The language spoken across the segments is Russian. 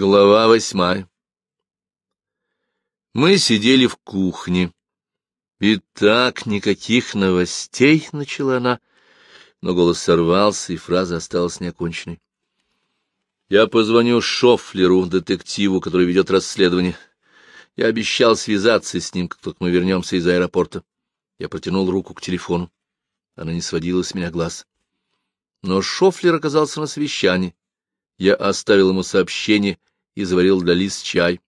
Глава восьмая Мы сидели в кухне. И так никаких новостей, — начала она, но голос сорвался, и фраза осталась неоконченной. Я позвоню Шофлеру, детективу, который ведет расследование. Я обещал связаться с ним, как только мы вернемся из аэропорта. Я протянул руку к телефону. Она не сводила с меня глаз. Но Шофлер оказался на совещании. Я оставил ему сообщение и заварил для Лиз чай.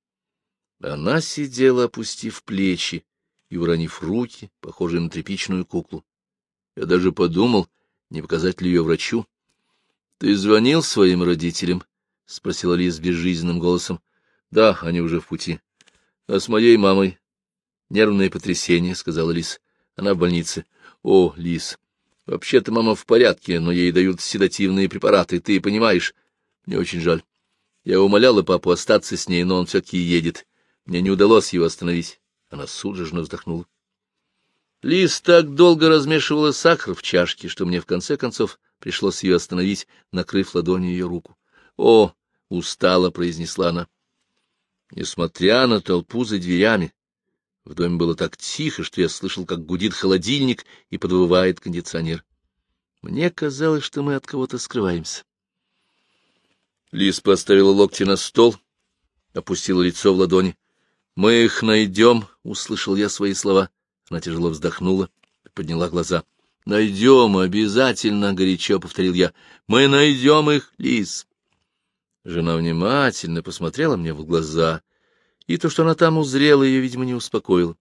Она сидела, опустив плечи и уронив руки, похожие на тряпичную куклу. Я даже подумал, не показать ли ее врачу. — Ты звонил своим родителям? — спросила Лиз безжизненным голосом. — Да, они уже в пути. — А с моей мамой? — Нервное потрясение, — сказала Лиз. — Она в больнице. — О, Лиз, вообще-то мама в порядке, но ей дают седативные препараты, ты понимаешь? Мне очень жаль. Я умоляла папу остаться с ней, но он все-таки едет. Мне не удалось его остановить. Она судорожно вздохнула. Лиз так долго размешивала сахар в чашке, что мне в конце концов пришлось ее остановить, накрыв ладонью ее руку. — О! — устало произнесла она. Несмотря на толпу за дверями, в доме было так тихо, что я слышал, как гудит холодильник и подвывает кондиционер. Мне казалось, что мы от кого-то скрываемся. Лиз поставила локти на стол, опустила лицо в ладони. — Мы их найдем, — услышал я свои слова. Она тяжело вздохнула и подняла глаза. — Найдем, обязательно, — горячо повторил я. — Мы найдем их, Лиз. Жена внимательно посмотрела мне в глаза, и то, что она там узрела, ее, видимо, не успокоило.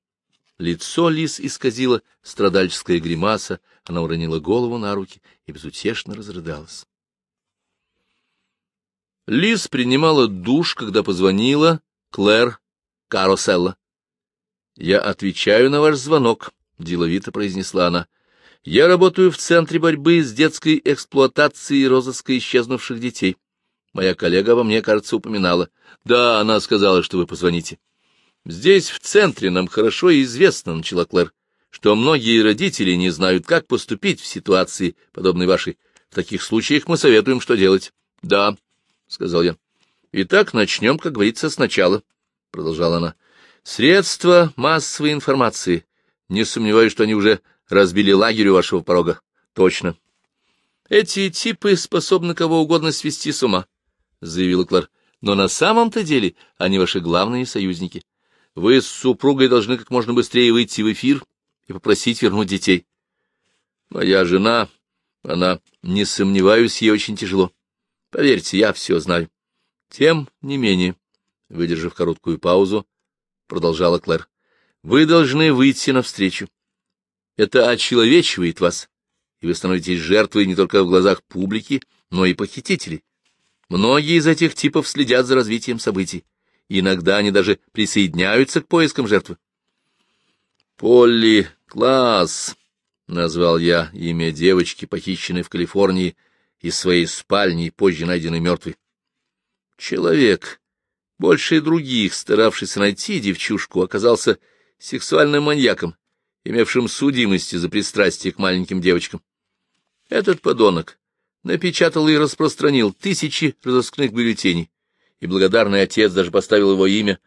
Лицо Лиз исказило страдальческая гримаса, она уронила голову на руки и безутешно разрыдалась. Лиз принимала душ, когда позвонила Клэр Кароселла. «Я отвечаю на ваш звонок», — деловито произнесла она. «Я работаю в Центре борьбы с детской эксплуатацией и розыска исчезнувших детей. Моя коллега во мне, кажется, упоминала. Да, она сказала, что вы позвоните. Здесь, в Центре, нам хорошо известно, — начала Клэр, — что многие родители не знают, как поступить в ситуации, подобной вашей. В таких случаях мы советуем, что делать. Да, — сказал я. — Итак, начнем, как говорится, сначала, — продолжала она. — Средства массовой информации. Не сомневаюсь, что они уже разбили лагерь у вашего порога. Точно. Эти типы способны кого угодно свести с ума, — заявила Клар. Но на самом-то деле они ваши главные союзники. Вы с супругой должны как можно быстрее выйти в эфир и попросить вернуть детей. Моя жена, она, не сомневаюсь, ей очень тяжело. Поверьте, я все знаю. Тем не менее, выдержав короткую паузу, продолжала Клэр, вы должны выйти навстречу. Это очеловечивает вас, и вы становитесь жертвой не только в глазах публики, но и похитителей. Многие из этих типов следят за развитием событий. Иногда они даже присоединяются к поискам жертвы. «Полли Класс», — назвал я имя девочки, похищенной в Калифорнии, — из своей спальни позже найденный мертвый. Человек, больше других, старавшийся найти девчушку, оказался сексуальным маньяком, имевшим судимости за пристрастие к маленьким девочкам. Этот подонок напечатал и распространил тысячи разыскных бюллетеней, и благодарный отец даже поставил его имя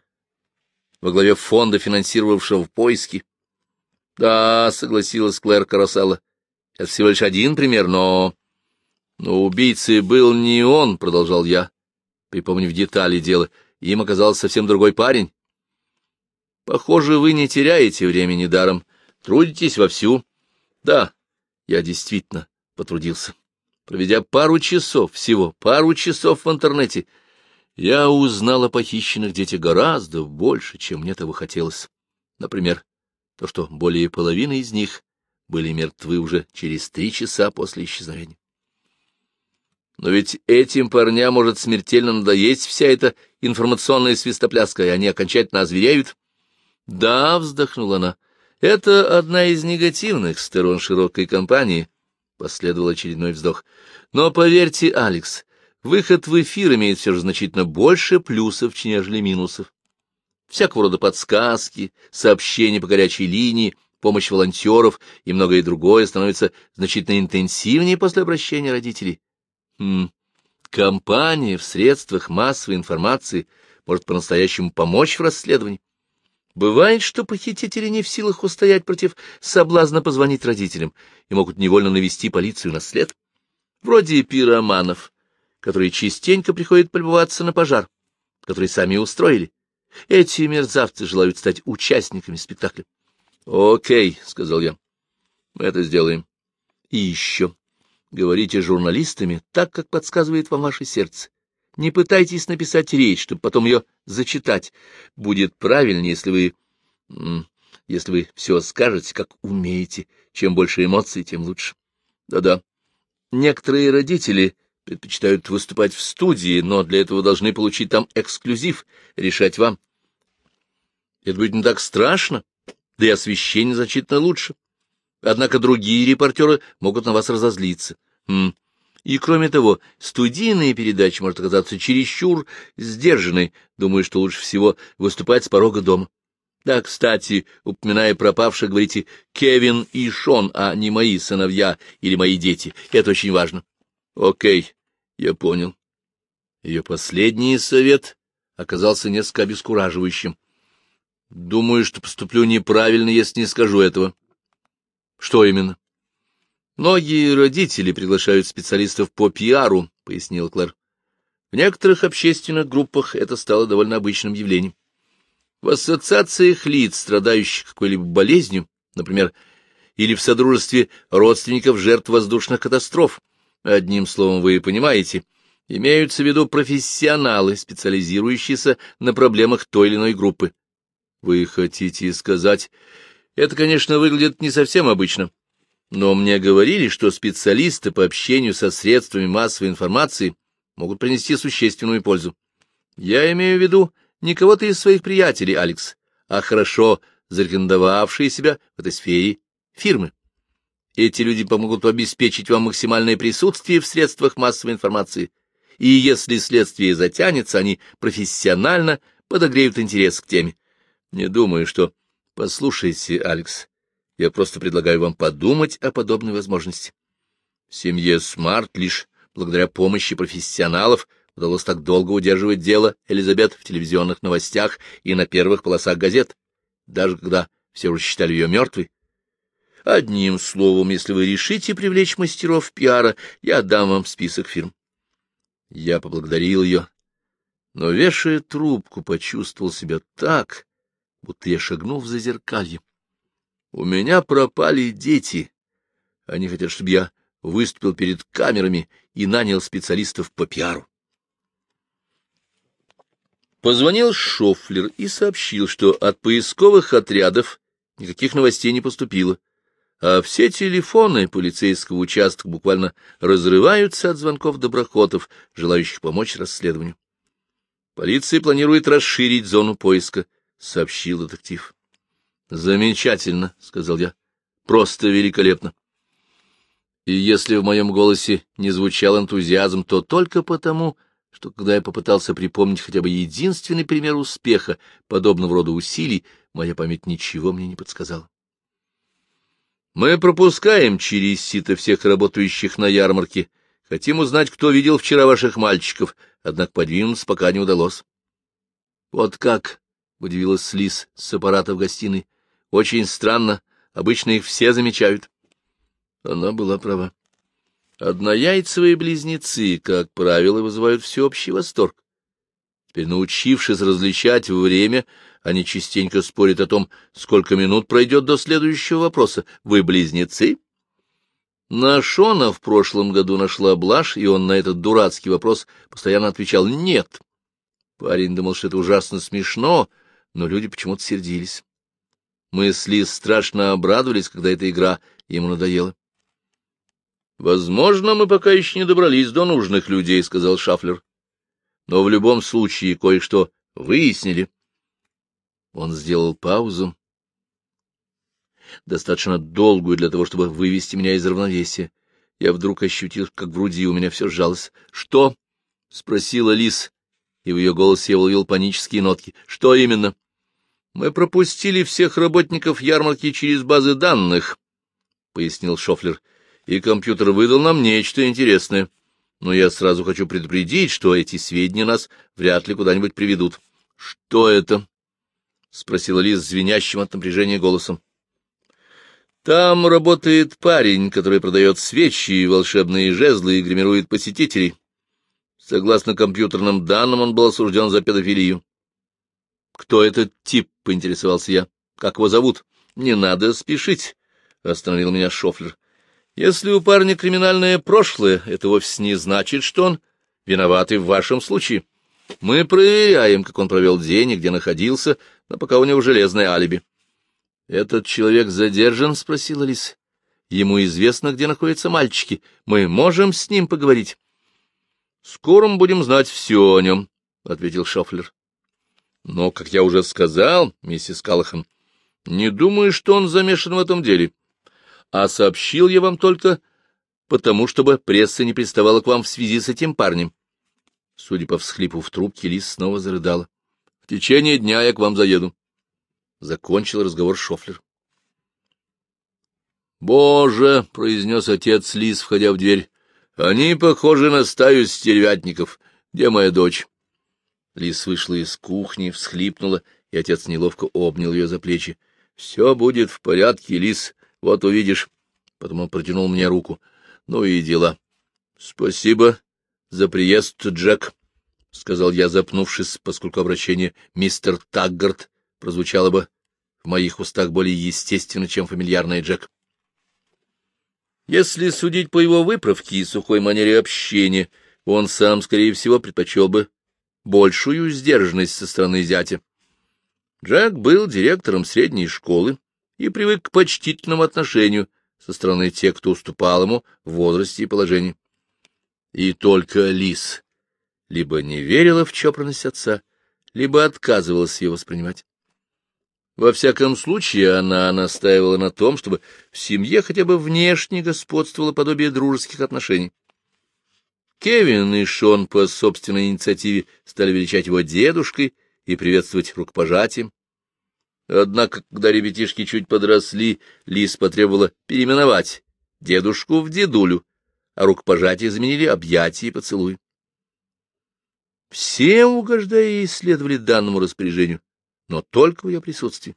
во главе фонда, финансировавшего поиски. — Да, — согласилась Клэр Карасала, — это всего лишь один пример, но... Но убийцей был не он, — продолжал я, припомнив детали дела. Им оказался совсем другой парень. Похоже, вы не теряете времени даром, трудитесь вовсю. Да, я действительно потрудился. Проведя пару часов всего, пару часов в интернете, я узнал о похищенных детях гораздо больше, чем мне того хотелось. Например, то, что более половины из них были мертвы уже через три часа после исчезновения. Но ведь этим парням может смертельно надоесть вся эта информационная свистопляска, и они окончательно озвереют. — Да, — вздохнула она, — это одна из негативных сторон широкой кампании, — последовал очередной вздох. — Но поверьте, Алекс, выход в эфир имеет все же значительно больше плюсов, нежели минусов. Всякого рода подсказки, сообщения по горячей линии, помощь волонтеров и многое другое становится значительно интенсивнее после обращения родителей. Хм, компания в средствах массовой информации может по-настоящему помочь в расследовании. Бывает, что похитители не в силах устоять против соблазна позвонить родителям и могут невольно навести полицию на след. Вроде пироманов, которые частенько приходят полюбоваться на пожар, который сами устроили. Эти мерзавцы желают стать участниками спектакля. — Окей, — сказал я, — мы это сделаем. И еще. Говорите журналистами так, как подсказывает вам ваше сердце. Не пытайтесь написать речь, чтобы потом ее зачитать. Будет правильнее, если вы... если вы все скажете, как умеете. Чем больше эмоций, тем лучше. Да-да. Некоторые родители предпочитают выступать в студии, но для этого должны получить там эксклюзив, решать вам. Это будет не так страшно, да и освещение значительно лучше. Однако другие репортеры могут на вас разозлиться. М и, кроме того, студийная передача может оказаться чересчур сдержанной. Думаю, что лучше всего выступать с порога дома. Да, кстати, упоминая пропавших, говорите «Кевин и Шон», а не «мои сыновья» или «мои дети». Это очень важно. Окей, я понял. Ее последний совет оказался несколько обескураживающим. Думаю, что поступлю неправильно, если не скажу этого. Что именно? Многие родители приглашают специалистов по пиару, — пояснил Клэр. В некоторых общественных группах это стало довольно обычным явлением. В ассоциациях лиц, страдающих какой-либо болезнью, например, или в содружестве родственников жертв воздушных катастроф, одним словом, вы понимаете, имеются в виду профессионалы, специализирующиеся на проблемах той или иной группы. Вы хотите сказать, это, конечно, выглядит не совсем обычно, но мне говорили, что специалисты по общению со средствами массовой информации могут принести существенную пользу. Я имею в виду не кого-то из своих приятелей, Алекс, а хорошо зарекомендовавшие себя в этой сфере фирмы. Эти люди помогут обеспечить вам максимальное присутствие в средствах массовой информации, и если следствие затянется, они профессионально подогреют интерес к теме. Не думаю, что... Послушайте, Алекс, я просто предлагаю вам подумать о подобной возможности. Семье Смарт лишь благодаря помощи профессионалов удалось так долго удерживать дело Элизабет в телевизионных новостях и на первых полосах газет, даже когда все уже считали ее мертвой. Одним словом, если вы решите привлечь мастеров пиара, я дам вам список фирм. Я поблагодарил ее, но, вешая трубку, почувствовал себя так, будто я шагнул в зазеркалье. У меня пропали дети. Они хотят, чтобы я выступил перед камерами и нанял специалистов по пиару. Позвонил Шофлер и сообщил, что от поисковых отрядов никаких новостей не поступило, а все телефоны полицейского участка буквально разрываются от звонков доброхотов, желающих помочь расследованию. Полиция планирует расширить зону поиска, — сообщил детектив. Замечательно, — сказал я. Просто великолепно. И если в моем голосе не звучал энтузиазм, то только потому, что когда я попытался припомнить хотя бы единственный пример успеха подобного рода усилий, моя память ничего мне не подсказала. Мы пропускаем через сито всех работающих на ярмарке. Хотим узнать, кто видел вчера ваших мальчиков, однако подвинуться пока не удалось. — Вот как? — удивилась Слиз с аппарата в гостиной. Очень странно, обычно их все замечают. Она была права. Однояйцевые близнецы, как правило, вызывают всеобщий восторг. Теперь, научившись различать время, они частенько спорят о том, сколько минут пройдет до следующего вопроса. Вы близнецы? На Шона в прошлом году нашла блажь, и он на этот дурацкий вопрос постоянно отвечал «нет». Парень думал, что это ужасно смешно, но люди почему-то сердились. Мы с Лиз страшно обрадовались, когда эта игра ему надоела. «Возможно, мы пока еще не добрались до нужных людей», — сказал Шафлер. «Но в любом случае кое-что выяснили». Он сделал паузу, достаточно долгую для того, чтобы вывести меня из равновесия. Я вдруг ощутил, как в груди у меня все сжалось. «Что?» — спросила Лиз, и в ее голосе я уловил панические нотки. «Что именно?» Мы пропустили всех работников ярмарки через базы данных, — пояснил Шофлер, — и компьютер выдал нам нечто интересное. но я сразу хочу предупредить, что эти сведения нас вряд ли куда-нибудь приведут. — Что это? — спросила Лиз звенящим от напряжения голосом. — Там работает парень, который продает свечи, волшебные жезлы и гримирует посетителей. Согласно компьютерным данным, он был осужден за педофилию. — Кто этот тип? — поинтересовался я. — Как его зовут? — Не надо спешить, — остановил меня Шофлер. Если у парня криминальное прошлое, это вовсе не значит, что он виноват и в вашем случае. Мы проверяем, как он провел день и где находился, но пока у него железное алиби. — Этот человек задержан? — спросила Лис. — Ему известно, где находятся мальчики. Мы можем с ним поговорить? — Скоро мы будем знать все о нем, — ответил Шофлер. — Но, как я уже сказал, миссис Калахан, не думаю, что он замешан в этом деле. — а сообщил я вам только потому, чтобы пресса не приставала к вам в связи с этим парнем. Судя по всхлипу в трубке, Лис снова зарыдала. — В течение дня я к вам заеду. Закончил разговор Шофлер. «Боже!» — произнес отец Лис, входя в дверь. «Они похожи на стаю стервятников. Где моя дочь?» Лис вышла из кухни, всхлипнула, и отец неловко обнял ее за плечи. «Все будет в порядке, Лис. Вот увидишь. Потом он протянул мне руку. Ну и дела. — Спасибо за приезд, Джек, — сказал я, запнувшись, поскольку обращение «мистер Таггарт» прозвучало бы в моих устах более естественно, чем фамильярное Джек. Если судить по его выправке и сухой манере общения, он сам, скорее всего, предпочел бы большую сдержанность со стороны зятя. Джек был директором средней школы, и привык к почтительному отношению со стороны тех, кто уступал ему в возрасте и положении. И только Лис либо не верила в чопорность отца, либо отказывалась ее воспринимать. Во всяком случае, она настаивала на том, чтобы в семье хотя бы внешне господствовало подобие дружеских отношений. Кевин и Шон по собственной инициативе стали величать его дедушкой и приветствовать рукопожатием. Однако, когда ребятишки чуть подросли, Лис потребовала переименовать дедушку в дедулю, а рукопожатие заменили объятия и поцелуй. Все, угождая ей, следовали данному распоряжению, но только в ее присутствии.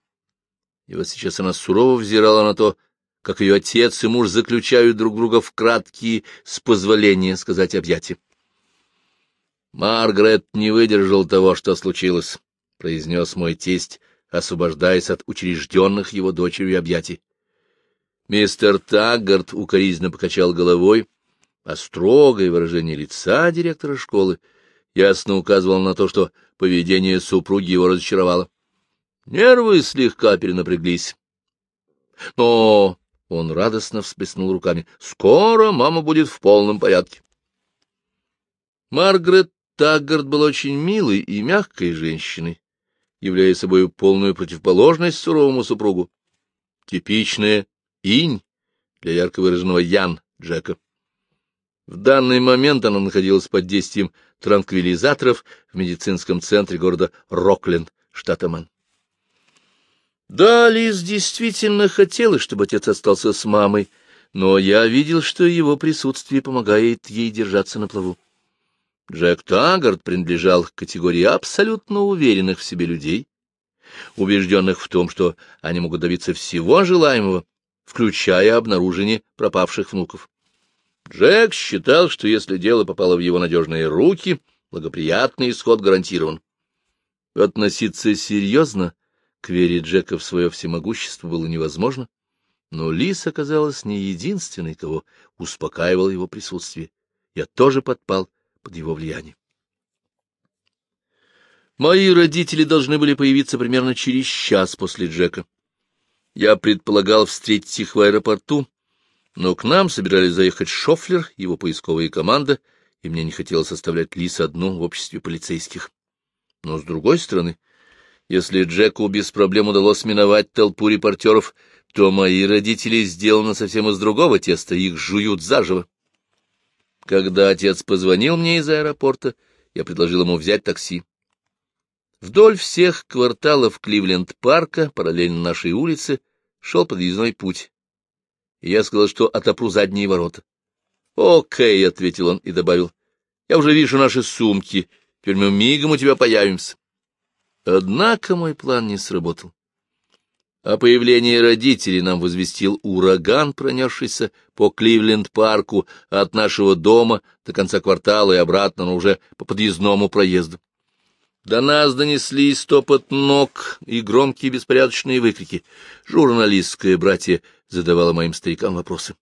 И вот сейчас она сурово взирала на то, как ее отец и муж заключают друг друга в краткие, с позволения сказать, объятия. Маргарет не выдержал того, что случилось, — произнес мой тесть, освобождаясь от учрежденных его дочерью объятий. Мистер Таггарт укоризненно покачал головой, а строгое выражение лица директора школы ясно указывало на то, что поведение супруги его разочаровало. Нервы слегка перенапряглись. Но он радостно всплеснул руками. Скоро мама будет в полном порядке. Маргарет Таггарт была очень милой и мягкой женщиной, являя собой полную противоположность суровому супругу. Типичная инь для ярко выраженного ян Джека. В данный момент она находилась под действием транквилизаторов в медицинском центре города Рокленд, штата Мэн. Да, Лиз действительно хотела, чтобы отец остался с мамой, но я видел, что его присутствие помогает ей держаться на плаву. Джек Таггард принадлежал к категории абсолютно уверенных в себе людей, убежденных в том, что они могут добиться всего желаемого, включая обнаружение пропавших внуков. Джек считал, что если дело попало в его надежные руки, благоприятный исход гарантирован. Относиться серьезно к вере Джека в свое всемогущество было невозможно, но Лис оказалась не единственной, кого успокаивало его присутствие. Я тоже подпал под его влиянием. Мои родители должны были появиться примерно через час после Джека. Я предполагал встретить их в аэропорту, но к нам собирались заехать Шофлер, его поисковая команда, и мне не хотелось оставлять Лис одну в обществе полицейских. Но, с другой стороны, если Джеку без проблем удалось миновать толпу репортеров, то мои родители сделаны совсем из другого теста, их жуют заживо. Когда отец позвонил мне из аэропорта, я предложил ему взять такси. Вдоль всех кварталов Кливленд-парка, параллельно нашей улице, шел подъездной путь. Я сказал, что отопру задние ворота. «Окей», — ответил он и добавил, — «я уже вижу наши сумки, теперь мы мигом у тебя появимся». Однако мой план не сработал. О появлении родителей нам возвестил ураган, пронесшийся по Кливленд-парку от нашего дома до конца квартала и обратно, но уже по подъездному проезду. До нас донеслись стопот ног и громкие беспорядочные выкрики. Журналистское братье задавало моим старикам вопросы.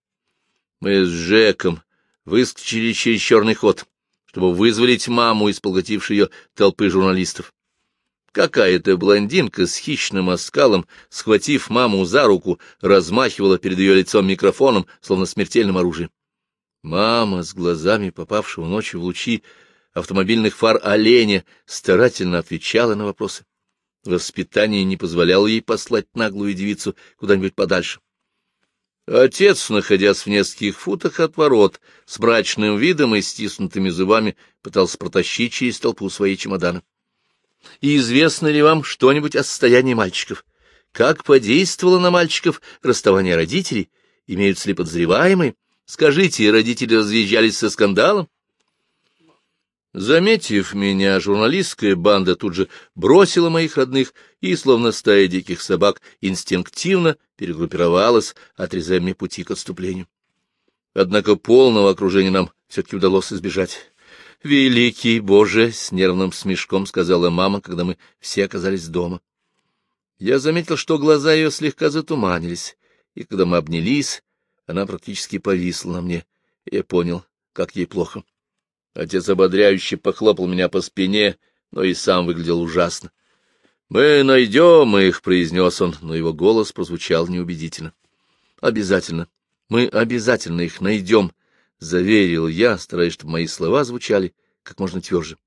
Мы с Жеком выскочили через черный ход, чтобы вызволить маму из поглотившей ее толпы журналистов. Какая-то блондинка с хищным оскалом, схватив маму за руку, размахивала перед ее лицом микрофоном, словно смертельным оружием. Мама с глазами попавшего ночью в лучи автомобильных фар оленя старательно отвечала на вопросы. Воспитание не позволяло ей послать наглую девицу куда-нибудь подальше. Отец, находясь в нескольких футах от ворот, с мрачным видом и стиснутыми зубами, пытался протащить через толпу свои чемоданы. И известно ли вам что-нибудь о состоянии мальчиков? Как подействовало на мальчиков расставание родителей? Имеются ли подозреваемые? Скажите, родители разъезжались со скандалом? Заметив меня, журналистская банда тут же бросила моих родных и, словно стая диких собак, инстинктивно перегруппировалась, отрезая мне пути к отступлению. Однако полного окружения нам все-таки удалось избежать. «Великий Боже!» — с нервным смешком сказала мама, когда мы все оказались дома. Я заметил, что глаза ее слегка затуманились, и когда мы обнялись, она практически повисла на мне. Я понял, как ей плохо. Отец ободряюще похлопал меня по спине, но и сам выглядел ужасно. «Мы найдем их», — произнес он, но его голос прозвучал неубедительно. «Обязательно. Мы обязательно их найдем», — заверил я, стараясь, чтобы мои слова звучали как можно тверже.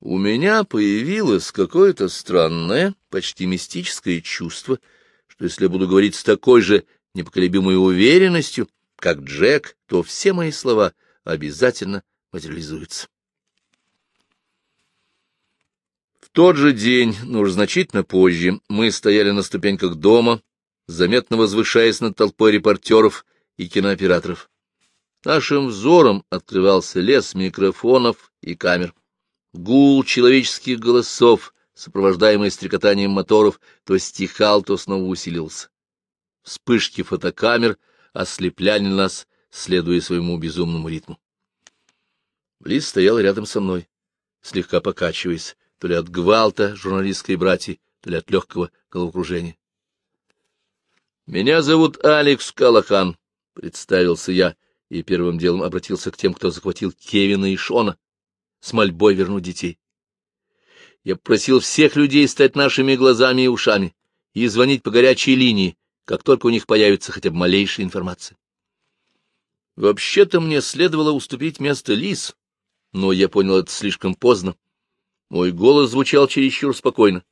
У меня появилось какое-то странное, почти мистическое чувство, что если я буду говорить с такой же непоколебимой уверенностью, как Джек, то все мои слова обязательно материализуется. В тот же день, но уже значительно позже, мы стояли на ступеньках дома, заметно возвышаясь над толпой репортеров и кинооператоров. Нашим взором открывался лес микрофонов и камер. Гул человеческих голосов, сопровождаемый стрекотанием моторов, то стихал, то снова усилился. Вспышки фотокамер ослепляли нас, следуя своему безумному ритму. Лиз стоял рядом со мной, слегка покачиваясь, то ли от гвалта журналистской братьи, то ли от легкого головокружения. — Меня зовут Алекс Калахан, — представился я, и первым делом обратился к тем, кто захватил Кевина и Шона, с мольбой вернуть детей. Я попросил всех людей стать нашими глазами и ушами и звонить по горячей линии, как только у них появится хотя бы малейшая информация. Вообще-то мне следовало уступить место Лис, но я понял это слишком поздно. Мой голос звучал чересчур спокойно.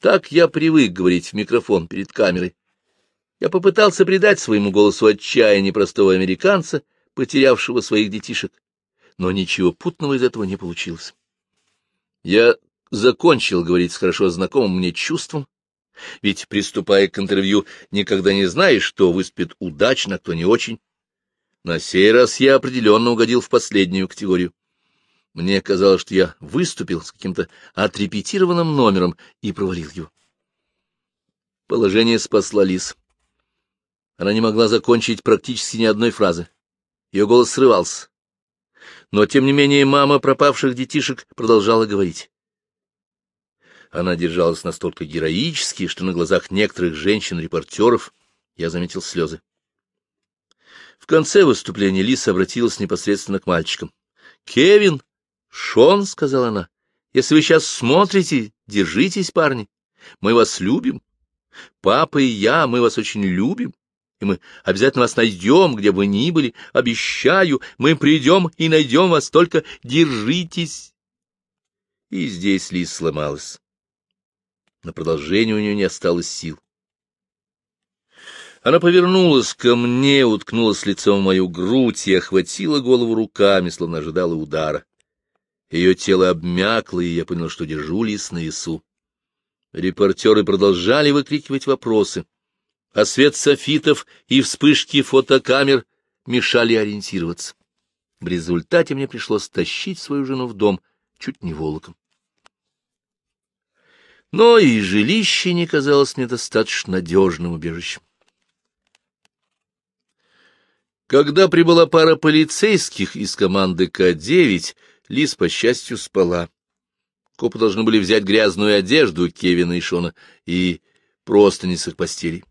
Так я привык говорить в микрофон перед камерой. Я попытался придать своему голосу отчаяние простого американца, потерявшего своих детишек, но ничего путного из этого не получилось. Я закончил говорить с хорошо знакомым мне чувством, ведь, приступая к интервью, никогда не знаешь, что выспит удачно, а кто не очень. На сей раз я определенно угодил в последнюю категорию. Мне казалось, что я выступил с каким-то отрепетированным номером и провалил его. Положение спасла Лис. Она не могла закончить практически ни одной фразы. Ее голос срывался. Но, тем не менее, мама пропавших детишек продолжала говорить. Она держалась настолько героически, что на глазах некоторых женщин-репортеров я заметил слезы. В конце выступления Лис обратилась непосредственно к мальчикам. «Кевин, Шон, — сказала она, — если вы сейчас смотрите, держитесь, парни. Мы вас любим. Папа и я, мы вас очень любим. И мы обязательно вас найдем, где бы ни были. Обещаю, мы придем и найдем вас, только держитесь. И здесь Лиз сломалась. На продолжение у нее не осталось сил. Она повернулась ко мне, уткнулась лицом в мою грудь и охватила голову руками, словно ожидала удара. Ее тело обмякло, и я понял, что держу лис на весу. Репортеры продолжали выкрикивать вопросы, а свет софитов и вспышки фотокамер мешали ориентироваться. В результате мне пришлось тащить свою жену в дом чуть не волоком. Но и жилище не казалось мне достаточно надежным убежищем. Когда прибыла пара полицейских из команды К-9, Лиз, по счастью, спала. Копы должны были взять грязную одежду Кевина и Шона и просто не с их постелей.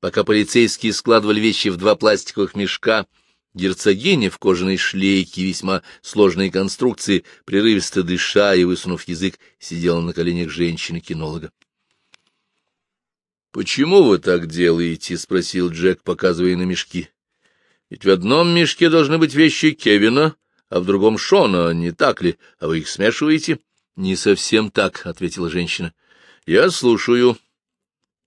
Пока полицейские складывали вещи в два пластиковых мешка, герцогиня в кожаной шлейке весьма сложной конструкции, прерывисто дыша и высунув язык, сидела на коленях женщины-кинолога. — Почему вы так делаете? — спросил Джек, показывая на мешки. — Ведь в одном мешке должны быть вещи Кевина, а в другом Шона, не так ли? А вы их смешиваете? — Не совсем так, — ответила женщина. — Я слушаю, —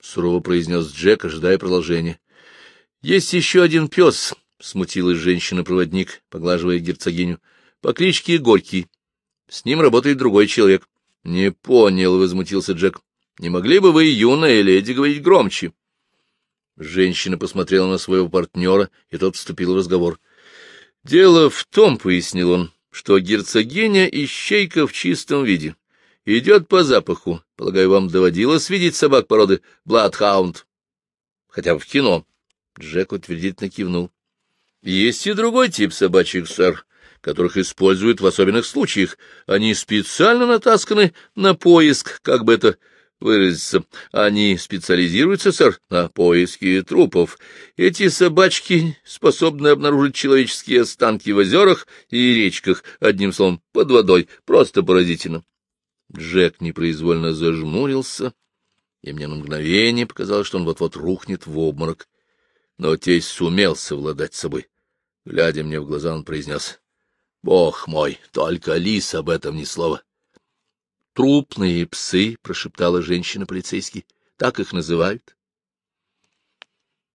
сурово произнес Джек, ожидая продолжения. — Есть еще один пес, — смутилась женщина-проводник, поглаживая герцогиню, — по кличке Горький. С ним работает другой человек. — Не понял, — возмутился Джек. — Не могли бы вы, юная леди, говорить громче? Женщина посмотрела на своего партнера, и тот вступил в разговор. — Дело в том, — пояснил он, — что герцогиня ищейка в чистом виде. Идет по запаху. Полагаю, вам доводилось видеть собак породы Бладхаунд? Хотя бы в кино. Джек утвердительно кивнул. Есть и другой тип собачьих, сэр, которых используют в особенных случаях. Они специально натасканы на поиск, как бы это выразиться. Они специализируются, сэр, на поиске трупов. Эти собачки способны обнаружить человеческие останки в озерах и речках, одним словом, под водой. Просто поразительно. Джек непроизвольно зажмурился, и мне на мгновение показалось, что он вот-вот рухнет в обморок. Но тесть сумел совладать собой. Глядя мне в глаза, он произнес, — Бог мой, только лис об этом ни слова. — Трупные псы, — прошептала женщина-полицейский, — так их называют.